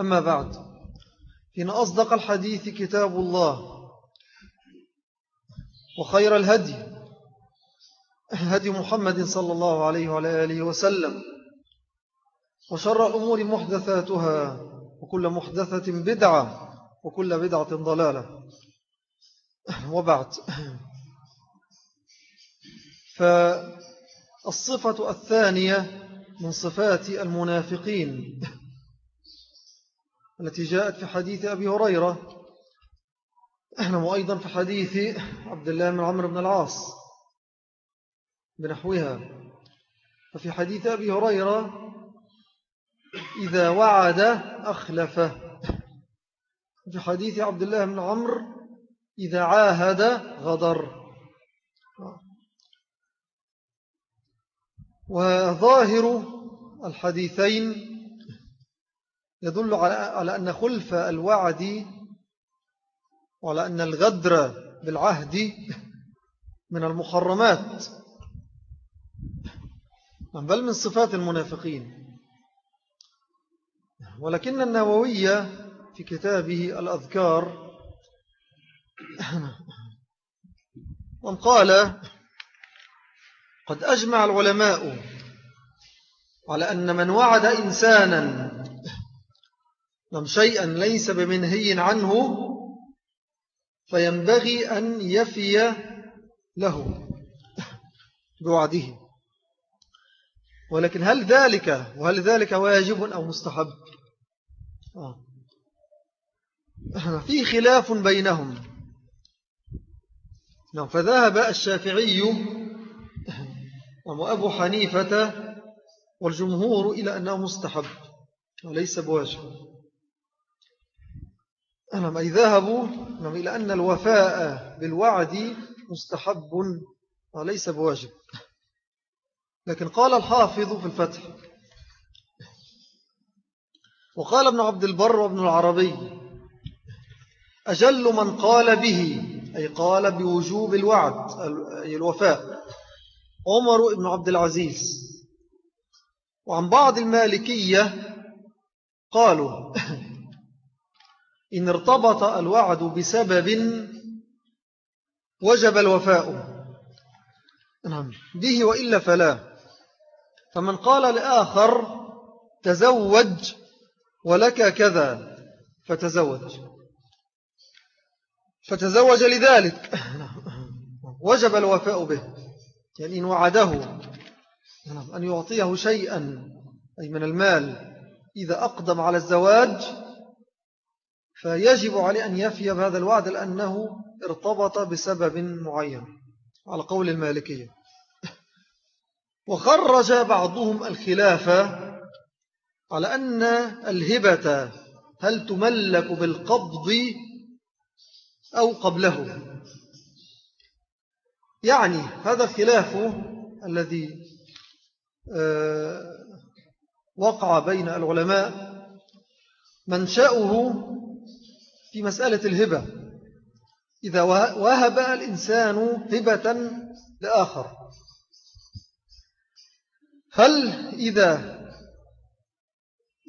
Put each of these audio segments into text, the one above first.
أما بعد إن أصدق الحديث كتاب الله وخير الهدي هدي محمد صلى الله عليه وعلى آله وسلم وشر الأمور محدثاتها وكل محدثة بدعة وكل بدعة ضلالة. وبعد فالصفة الثانية من صفات المنافقين. التي جاءت في حديث أبي هريرة. وأيضا في حديث عبد الله بن عمرو بن العاص بنحوها. ففي حديث أبي هريرة إذا وعد أخلف في حديث عبد الله بن عمرو إذا عاهد غدر. وظاهر الحديثين يدل على أن خلف الوعد وعلى أن الغدر بالعهد من المحرمات. بل من صفات المنافقين. ولكن النووية في كتابه الأذكار قال قد أجمع العلماء على أن من وعد إنسانا لم شيئا ليس بمنهي عنه فينبغي أن يفي له بوعده ولكن هل ذلك وهل ذلك واجب أو مستحب؟ آه. في خلاف بينهم. نعم، فذهب الشافعي وأبو حنيفة والجمهور إلى أنه مستحب وليس بواجب. نعم أي ذهبوا إلى أن الوفاء بالوعد مستحب وليس بواجب. لكن قال الحافظ في الفتح وقال ابن عبد البر وابن العربي أجل من قال به أي قال بوجوب الوعد أي الوفاء عمر بن عبد العزيز. وعن بعض المالكية قالوا إن ارتبط الوعد بسبب وجب الوفاء. نعم. به وإلا فلا. فمن قال لآخر تزوج ولك كذا فتزوج. فتزوج لذلك. وجب الوفاء به. يعني إن وعده. أن يعطيه شيئا أي من المال. إذا أقدم على الزواج فيجب عليه أن يفي بهذا الوعد لأنه ارتبط بسبب معين. على قول المالكية. وخرج بعضهم الخلافة على أن الهبة هل تملك بالقبض أو قبله. يعني هذا الخلاف الذي آه، وقع بين العلماء منشأه في مسألة الهبة. إذا وهب الإنسان هبة لآخر. هل إذا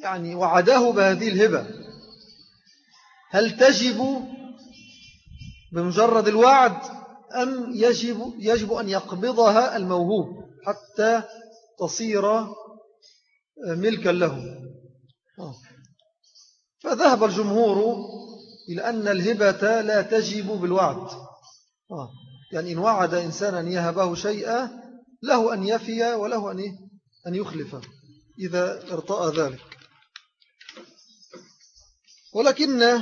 يعني وعده بهذه الهبة هل تجب بمجرد الوعد أم يجب, يجب أن يقبضها الموهوب حتى تصير ملكا له؟ فذهب الجمهور إلى أن الهبة لا تجب بالوعد. يعني إن وعد إنسانا يهبه شيئا له أن يفي وله أن, أن يخلف إذا ارتأى ذلك. ولكن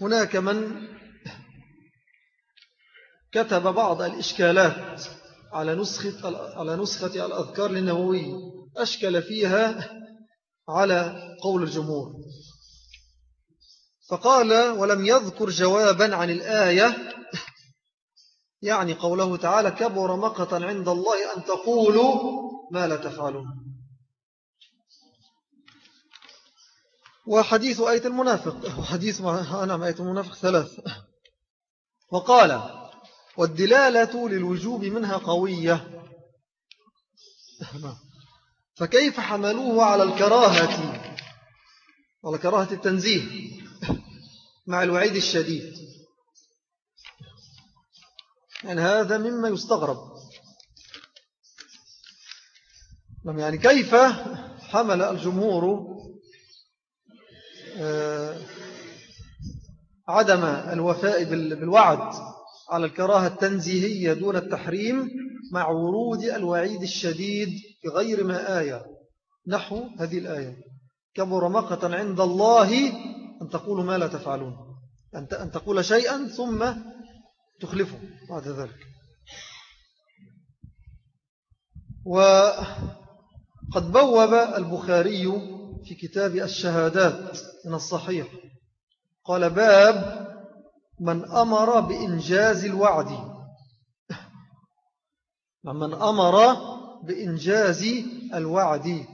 هناك من كتب بعض الإشكالات على نسخة, على نسخة الأذكار للنووي أشكل فيها على قول الجمهور. فقال ولم يذكر جوابا عن الآية. يعني قوله تعالى كبر مقتا عند الله أن تقولوا ما لا تفعلون. وحديث آية المنافق. وحديث نعم آية المنافق ثلاث. وقال والدلالة للوجوب منها قوية. فكيف حملوه على الكراهة؟ على كراهة التنزيه. مع الوعيد الشديد. يعني هذا مما يستغرب. يعني كيف حمل الجمهور آه، عدم الوفاء بالوعد على الكراهة التنزيهية دون التحريم مع ورود الوعيد الشديد في غير ما آية. نحو هذه الآية. كبر مقتا عند الله أن تقولوا ما لا تفعلون. أن تقول شيئا ثم تخلفه. بعد ذلك. وقد بوب البخاري في كتاب الشهادات من الصحيح. قال باب من أمر بإنجاز الوعد. من أمر بإنجاز الوعد.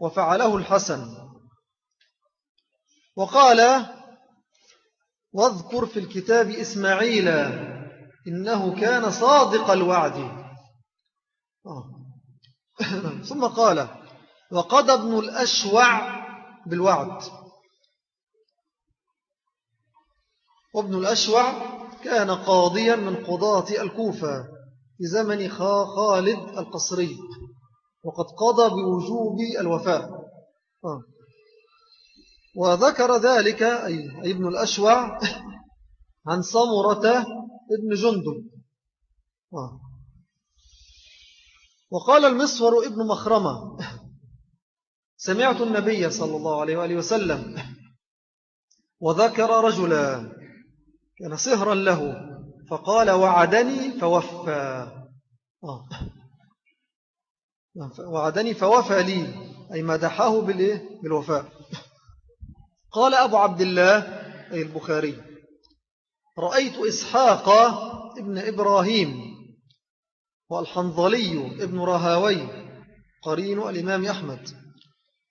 وفعله الحسن. وقال واذكر في الكتاب إسماعيل إنه كان صادق الوعد آه. ثم قال وقد ابن الأشوع بالوعد وابن الأشوع كان قاضيا من قضاة الكوفة في زمن خالد القصري وقد قضى بوجوب الوفاء آه. وذكر ذلك أي ابن الأشوع عن صمرة ابن جندب آه. وقال المصور ابن مخرمة سمعت النبي صلى الله عليه وآله وسلم وذكر رجلا كان صهرا له فقال وعدني فوفى آه. وعدني فوفى لي أي مدحه بالوفاء قال أبو عبد الله أي البخاري رأيت إسحاق ابن إبراهيم والحنظلي ابن رهاوي قرين الإمام أحمد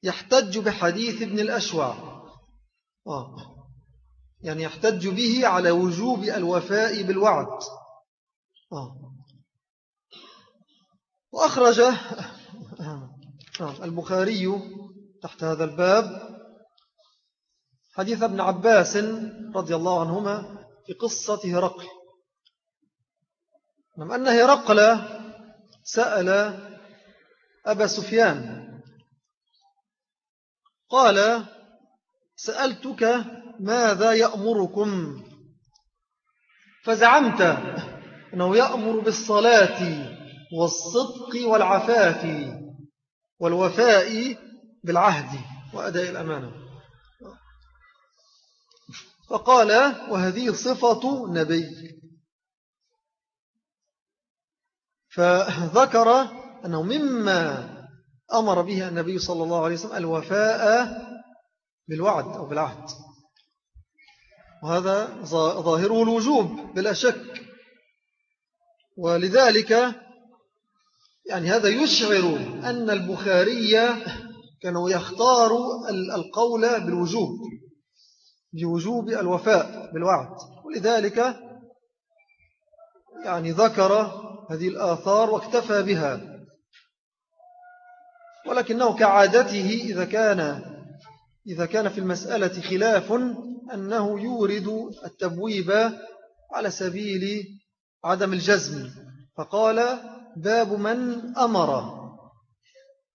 يحتج بحديث ابن الأشوع آه. يعني يحتج به على وجوب الوفاء بالوعد آه. وأخرج آه. البخاري تحت هذا الباب حديث ابن عباس رضي الله عنهما في قصة هرقل. نعم أن هرقل سأل أبا سفيان قال سألتك ماذا يأمركم؟ فزعمت أنه يأمر بالصلاة والصدق والعفاف والوفاء بالعهد وأداء الأمانة. فقال وهذه صفة نبي. فذكر أنه مما أمر به النبي صلى الله عليه وسلم الوفاء بالوعد أو بالعهد. وهذا ظاهره الوجوب بلا شك. ولذلك يعني هذا يشعر أن البخاري كانوا يختاروا القول بالوجوب. بوجوب الوفاء بالوعد. ولذلك يعني ذكر هذه الآثار واكتفى بها. ولكنه كعادته إذا كان إذا كان في المسألة خلاف أنه يورد التبويب على سبيل عدم الجزم. فقال باب من أمر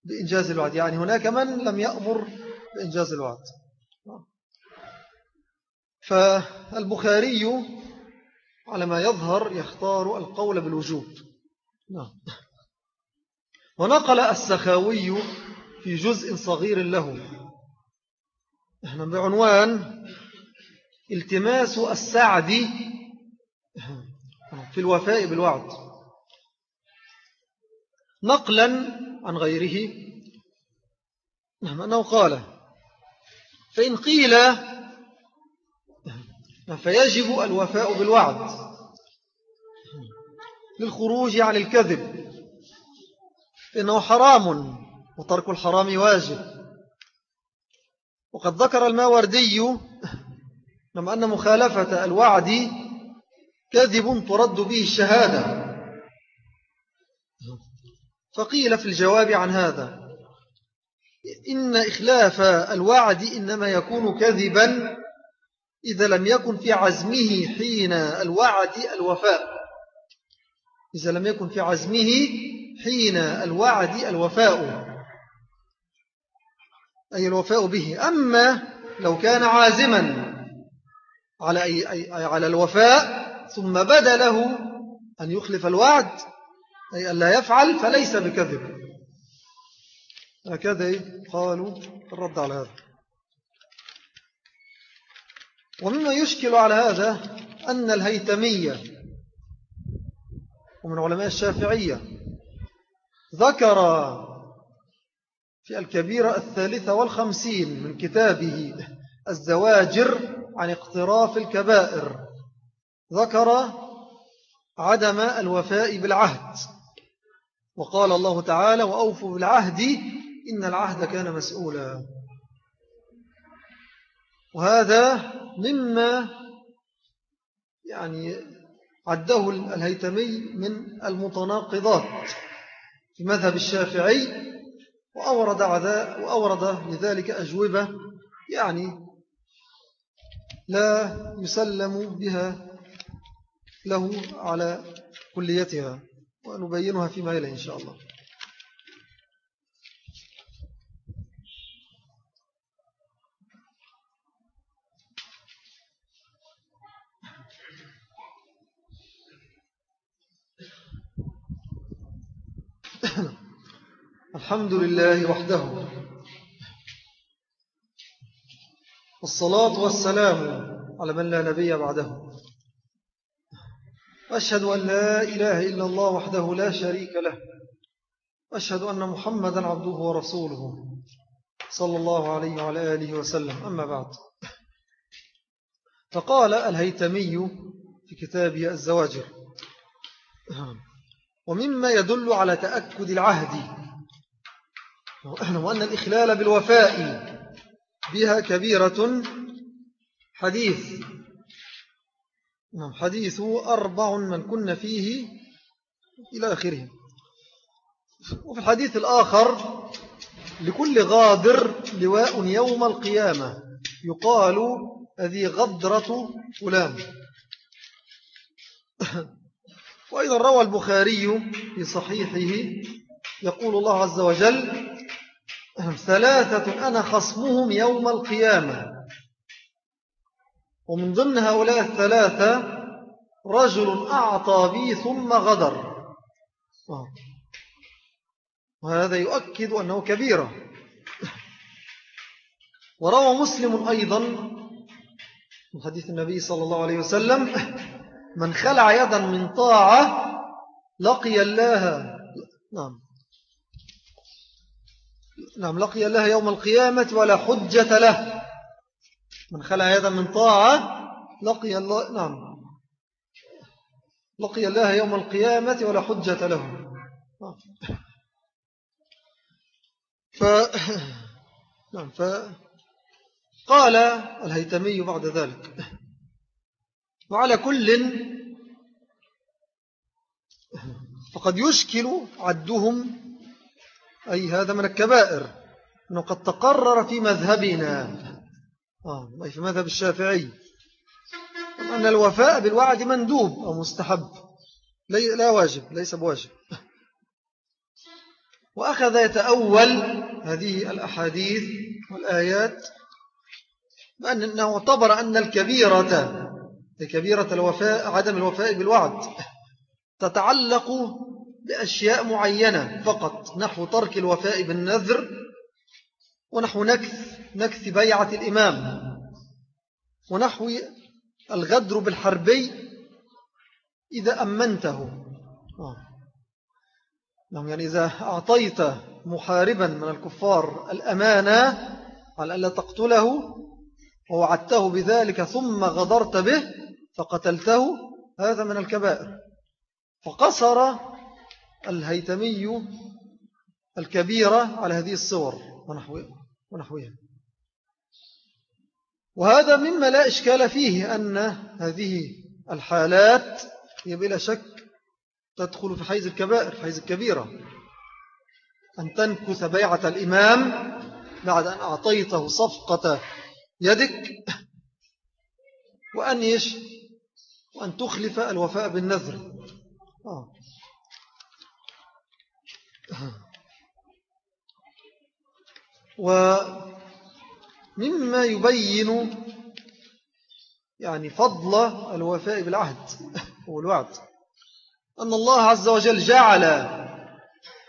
بإنجاز الوعد. يعني هناك من لم يأمر بإنجاز الوعد. فالبخاري على ما يظهر يختار القول بالوجوب. نعم. ونقل السخاوي في جزء صغير له. إحنا بعنوان التماس السعد في الوفاء بالوعد. نقلا عن غيره. نعم أنه قال فإن قيل فيجب الوفاء بالوعد. للخروج عن الكذب. إنه حرام وترك الحرام واجب. وقد ذكر الماوردي لما أن مخالفة الوعد كذب ترد به الشهادة. فقيل في الجواب عن هذا إن إخلاف الوعد إنما يكون كذبا إذا لم يكن في عزمه حين الوعد الوفاء. إذا لم يكن في عزمه حين الوعد الوفاء. أي الوفاء به. أما لو كان عازما على, أي أي على الوفاء ثم بدا له أن يخلف الوعد أي أن لا يفعل فليس بكذب. هكذا قالوا الرد على هذا. ومما يشكل على هذا أن الهيتمية ومن علماء الشافعية ذكر في الكبيرة الثالثة والخمسين من كتابه الزواجر عن اقتراف الكبائر ذكر عدم الوفاء بالعهد وقال الله تعالى وأوفوا بالعهد إن العهد كان مسؤولا وهذا مما يعني عده الهيتمي من المتناقضات في مذهب الشافعي وأورد, عذا وأورد لذلك أجوبة يعني لا يسلم بها له على كليتها ونبينها فيما يلي إن شاء الله. الحمد لله وحده. والصلاة والسلام على من لا نبي بعده. أشهد أن لا إله إلا الله وحده لا شريك له. أشهد أن محمدا عبده ورسوله. صلى الله عليه وعلى آله وسلم. أما بعد. فقال الهيتمي في كتابه الزواجر. ومما يدل على تأكد العهد وأن الإخلال بالوفاء بها كبيرة حديث. نعم حديث أربع من كن فيه إلى آخره. وفي الحديث الآخر لكل غادر لواء يوم القيامة يقال هذه غدرة فلان. وأيضا روى البخاري في صحيحه يقول الله عز وجل ثلاثة أنا خصمهم يوم القيامة. ومن ضمن هؤلاء الثلاثة رجل أعطى بي ثم غدر. وهذا يؤكد أنه كبيرة. وروى مسلم أيضا من حديث النبي صلى الله عليه وسلم من خلع يدا من طاعة لقي الله. نعم. نعم لقي الله يوم القيامة ولا حجة له. من خلع يدا من طاعة لقي الله نعم. لقي الله يوم القيامة ولا حجة له. ف نعم فقال الهيتمي بعد ذلك وعلى كل فقد يشكل عدهم أي هذا من الكبائر أنه قد تقرر في مذهبنا. آه أي في مذهب الشافعي. أن الوفاء بالوعد مندوب أو مستحب. لا واجب ليس بواجب. وأخذ يتأول هذه الأحاديث والآيات بأنه اعتبر أن الكبيرة كبيرة الوفاء عدم الوفاء بالوعد تتعلق بأشياء معينة فقط نحو ترك الوفاء بالنذر ونحو نكث نكث بيعة الإمام ونحو الغدر بالحربي إذا أمنته آه. نعم يعني إذا أعطيت محاربا من الكفار الأمانة على ألا تقتله ووعدته بذلك ثم غدرت به فقتلته هذا من الكبائر فقصر الهيتمي الكبيرة على هذه الصور ونحوها. وهذا مما لا إشكال فيه أن هذه الحالات هي بلا شك تدخل في حيز الكبائر في حيز الكبيرة. أن تنكث بيعة الإمام بعد أن أعطيته صفقة يدك وأن يش وأن تخلف الوفاء بالنذر. آه. ومما يبين يعني فضل الوفاء بالعهد والوعد أن الله عز وجل جعل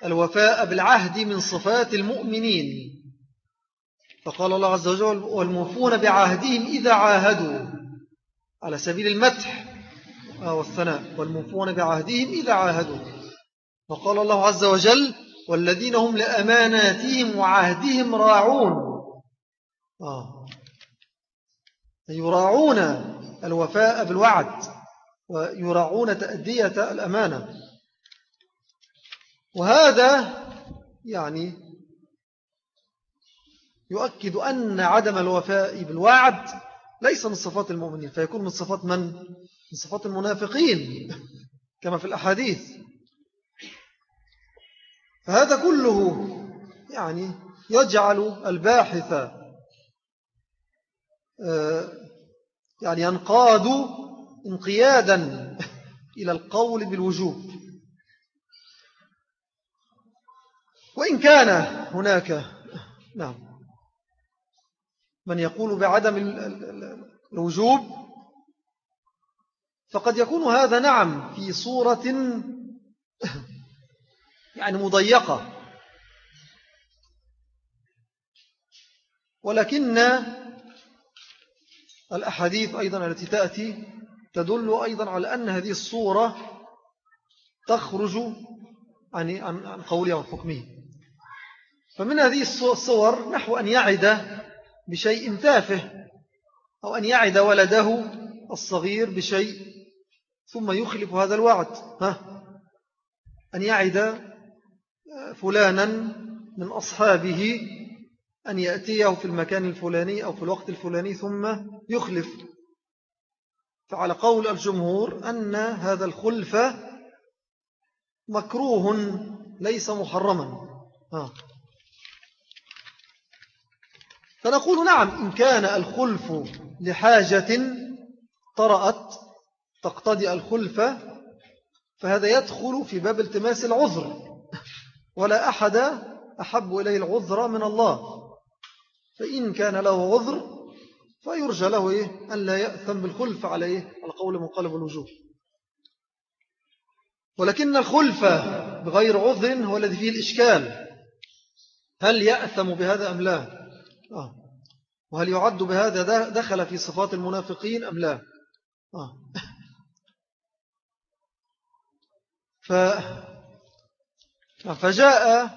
الوفاء بالعهد من صفات المؤمنين. فقال الله عز وجل والموفون بعهدهم إذا عاهدوا. على سبيل المدح والثناء. والموفون بعهدهم إذا عاهدوا. وقال الله عز وجل والذين هم لأماناتهم وعهدهم راعون آه. يراعون الوفاء بالوعد ويراعون تأدية الأمانة وهذا يعني يؤكد أن عدم الوفاء بالوعد ليس من صفات المؤمنين فيكون من صفات من؟ من صفات المنافقين كما في الأحاديث فهذا كله يعني يجعل الباحث آه، يعني ينقاد انقيادا إلى القول بالوجوب. وإن كان هناك نعم من يقول بعدم الوجوب فقد يكون هذا نعم في صورة يعني مضيقة. ولكن الأحاديث أيضا التي تأتي تدل أيضا على أن هذه الصورة تخرج عن عن قوله وعن حكمه. فمن هذه الصور نحو أن يعد بشيء تافه أو أن يعد ولده الصغير بشيء ثم يخلف هذا الوعد. ها؟ أن يعد فلانا من أصحابه أن يأتيه في المكان الفلاني أو في الوقت الفلاني ثم يخلف. فعلى قول الجمهور أن هذا الخلف مكروه ليس محرما. فنقول نعم إن كان الخلف لحاجة طرأت تقتضي الخلف فهذا يدخل في باب التماس العذر. ولا أحد أحب إليه العذر من الله فإن كان له عذر فيرجى له إيه؟ أن لا يأثم بالخلف على إيه؟ على قول مقالب الوجوه ولكن الخلف بغير عذر هو الذي فيه الإشكال هل يأثم بهذا أم لا آه. وهل يعد بهذا دخل في صفات المنافقين أم لا آه. ف فجاء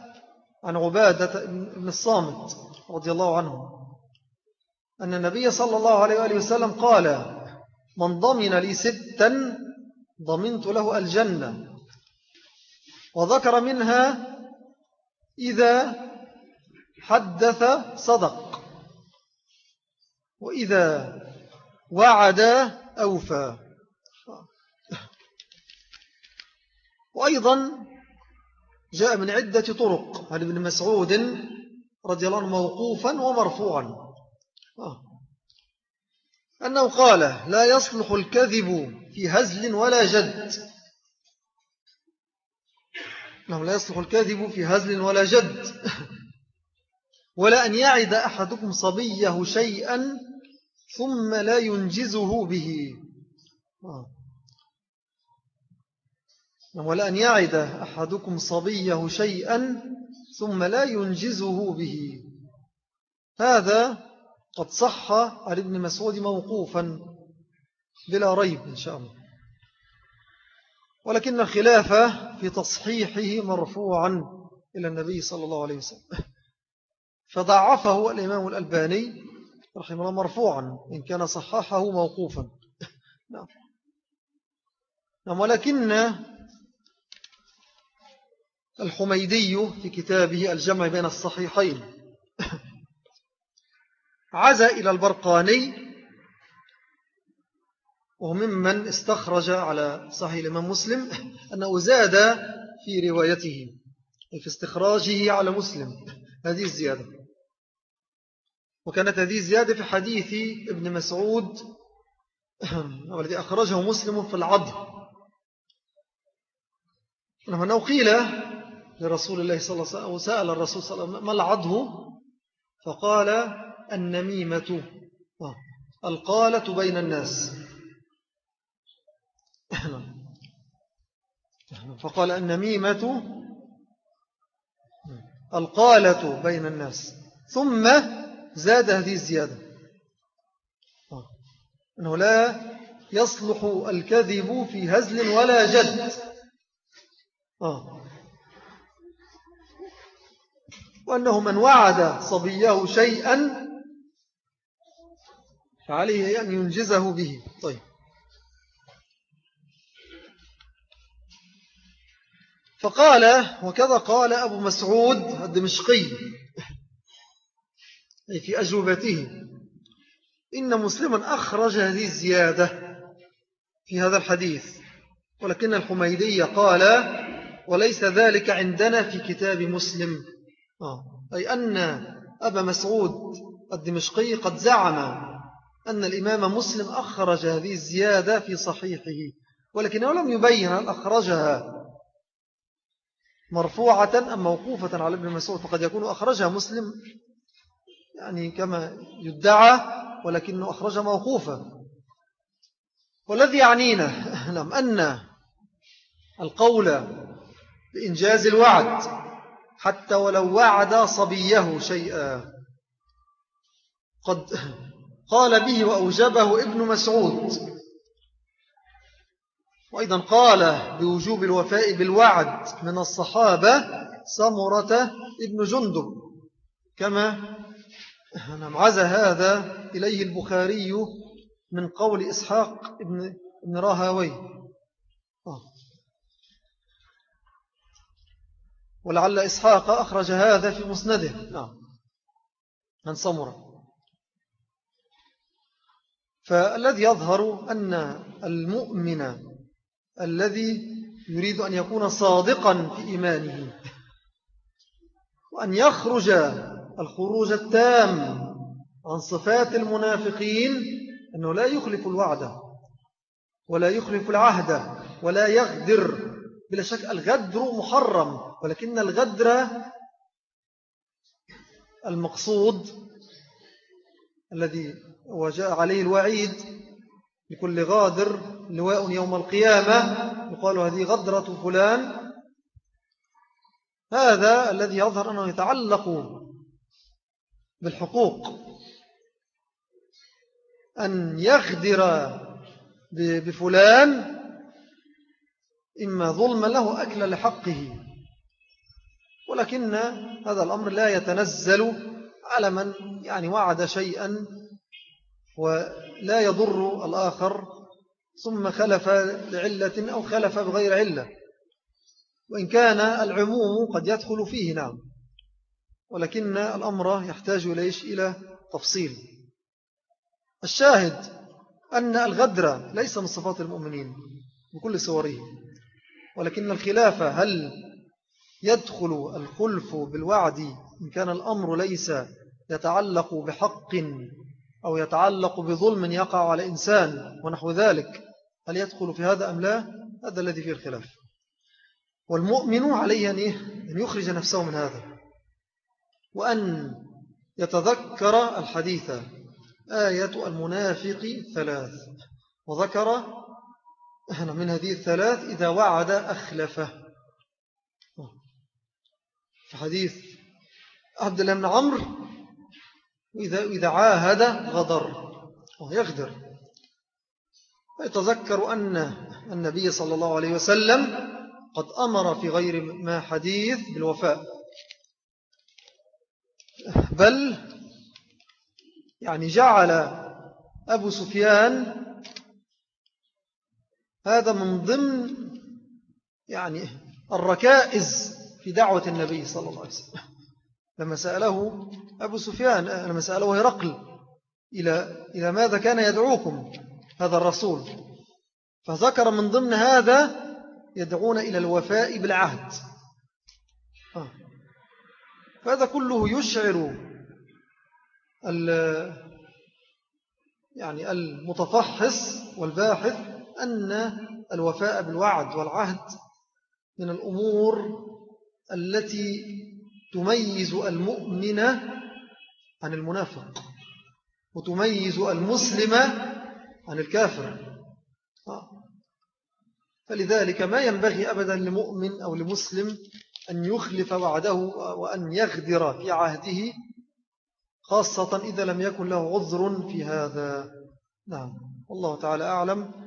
عن عبادة بن الصامت رضي الله عنه أن النبي صلى الله عليه وآله وسلم قال من ضمن لي ستا ضمنت له الجنة. وذكر منها إذا حدث صدق وإذا وعد أوفى. وأيضا جاء من عدة طرق. عن ابن مسعود رضي الله عنه موقوفا ومرفوعا؟ آه. أنه قال لا يصلح الكذب في هزل ولا جد. أنه لا يصلح الكذب في هزل ولا جد. ولا أن يعد أحدكم صبيه شيئا ثم لا ينجزه به. آه. ولا أن يعد أحدكم صبيه شيئا ثم لا ينجزه به. هذا قد صح على ابن مسعود موقوفا بلا ريب إن شاء الله. ولكن الخلافة في تصحيحه مرفوعا إلى النبي صلى الله عليه وسلم. فضعفه الإمام الألباني رحمه الله مرفوعا إن كان صححه موقوفا. نعم, نعم، ولكن الحميدي في كتابه الجمع بين الصحيحين. عزى إلى البرقاني وهو ممن استخرج على صحيح الإمام مسلم أنه زاد في روايته في استخراجه على مسلم. هذه الزيادة. وكانت هذه الزيادة في حديث ابن مسعود والذي أخرجه مسلم في العض أنه قيل لرسول الله صلى الله عليه وسلم وسأل الرسول صلى الله عليه وسلم ما العضه فقال النميمة. القالة بين الناس. فقال النميمة. القالة بين الناس. ثم زاد هذه الزيادة. أنه لا يصلح الكذب في هزل ولا جد. آه وأنه من وعد صبيه شيئا فعليه أن ينجزه به. طيب. فقال وكذا قال أبو مسعود الدمشقي أي في أجوبته إن مسلما أخرج هذه الزيادة في هذا الحديث. ولكن الحميدية قال وليس ذلك عندنا في كتاب مسلم. أي أن أبا مسعود الدمشقي قد زعم أن الإمام مسلم أخرج هذه الزيادة في صحيحه ولكنه لم يبين أن أخرجها مرفوعة أم موقوفة على ابن مسعود فقد يكون أخرجها مسلم يعني كما يدعى ولكنه أخرج موقوفة والذي يعنينا نعم أن القول بإنجاز الوعد حتى ولو وعد صبيه شيئا. قد قال به وأوجبه ابن مسعود. وأيضا قال بوجوب الوفاء بالوعد من الصحابة سمرة ابن جندب. كما عز هذا إليه البخاري من قول إسحاق ابن راهوي آه. ولعل إسحاق أخرج هذا في مسنده. نعم. من صمر فالذي يظهر أن المؤمن الذي يريد أن يكون صادقا في إيمانه وأن يخرج الخروج التام عن صفات المنافقين أنه لا يخلف الوعد ولا يخلف العهد ولا يغدر بلا شك الغدر محرم ولكن الغدر المقصود الذي وجاء عليه الوعيد لكل غادر لواء يوم القيامة يقال هذه غدرة فلان. هذا الذي يظهر أنه يتعلق بالحقوق. أن يغدر بفلان إما ظلم له أكل لحقه. ولكن هذا الأمر لا يتنزل على من يعني وعد شيئا ولا يضر الآخر ثم خلف لعلة أو خلف بغير علة. وإن كان العموم قد يدخل فيه نعم. ولكن الأمر يحتاج إليش؟ إلى تفصيل. الشاهد أن الغدر ليس من صفات المؤمنين بكل صوره. ولكن الخلافة هل يدخل الخلف بالوعد إن كان الأمر ليس يتعلق بحق أو يتعلق بظلم يقع على إنسان ونحو ذلك هل يدخل في هذا أم لا؟ هذا الذي فيه الخلاف. والمؤمن عليه أن يخرج نفسه من هذا. وأن يتذكر الحديث آية المنافق ثلاث وذكر من هذه الثلاث إذا وعد أخلفه. في حديث عبد الله بن عمرو وإذا إذا عاهد غدر ويغدر ويتذكر أن النبي صلى الله عليه وسلم قد أمر في غير ما حديث بالوفاء. بل يعني جعل أبو سفيان هذا من ضمن يعني الركائز في دعوة النبي صلى الله عليه وسلم. لما سأله أبو سفيان لما سأله هرقل إلى, إلى ماذا كان يدعوكم هذا الرسول؟ فذكر من ضمن هذا يدعون إلى الوفاء بالعهد. آه. فهذا كله يشعر يعني المتفحص والباحث أن الوفاء بالوعد والعهد من الأمور التي تميز المؤمن عن المنافق وتميز المسلم عن الكافر. فلذلك ما ينبغي أبدا لمؤمن أو لمسلم أن يخلف وعده وأن يغدر في عهده خاصة إذا لم يكن له عذر في هذا. نعم. والله تعالى أعلم.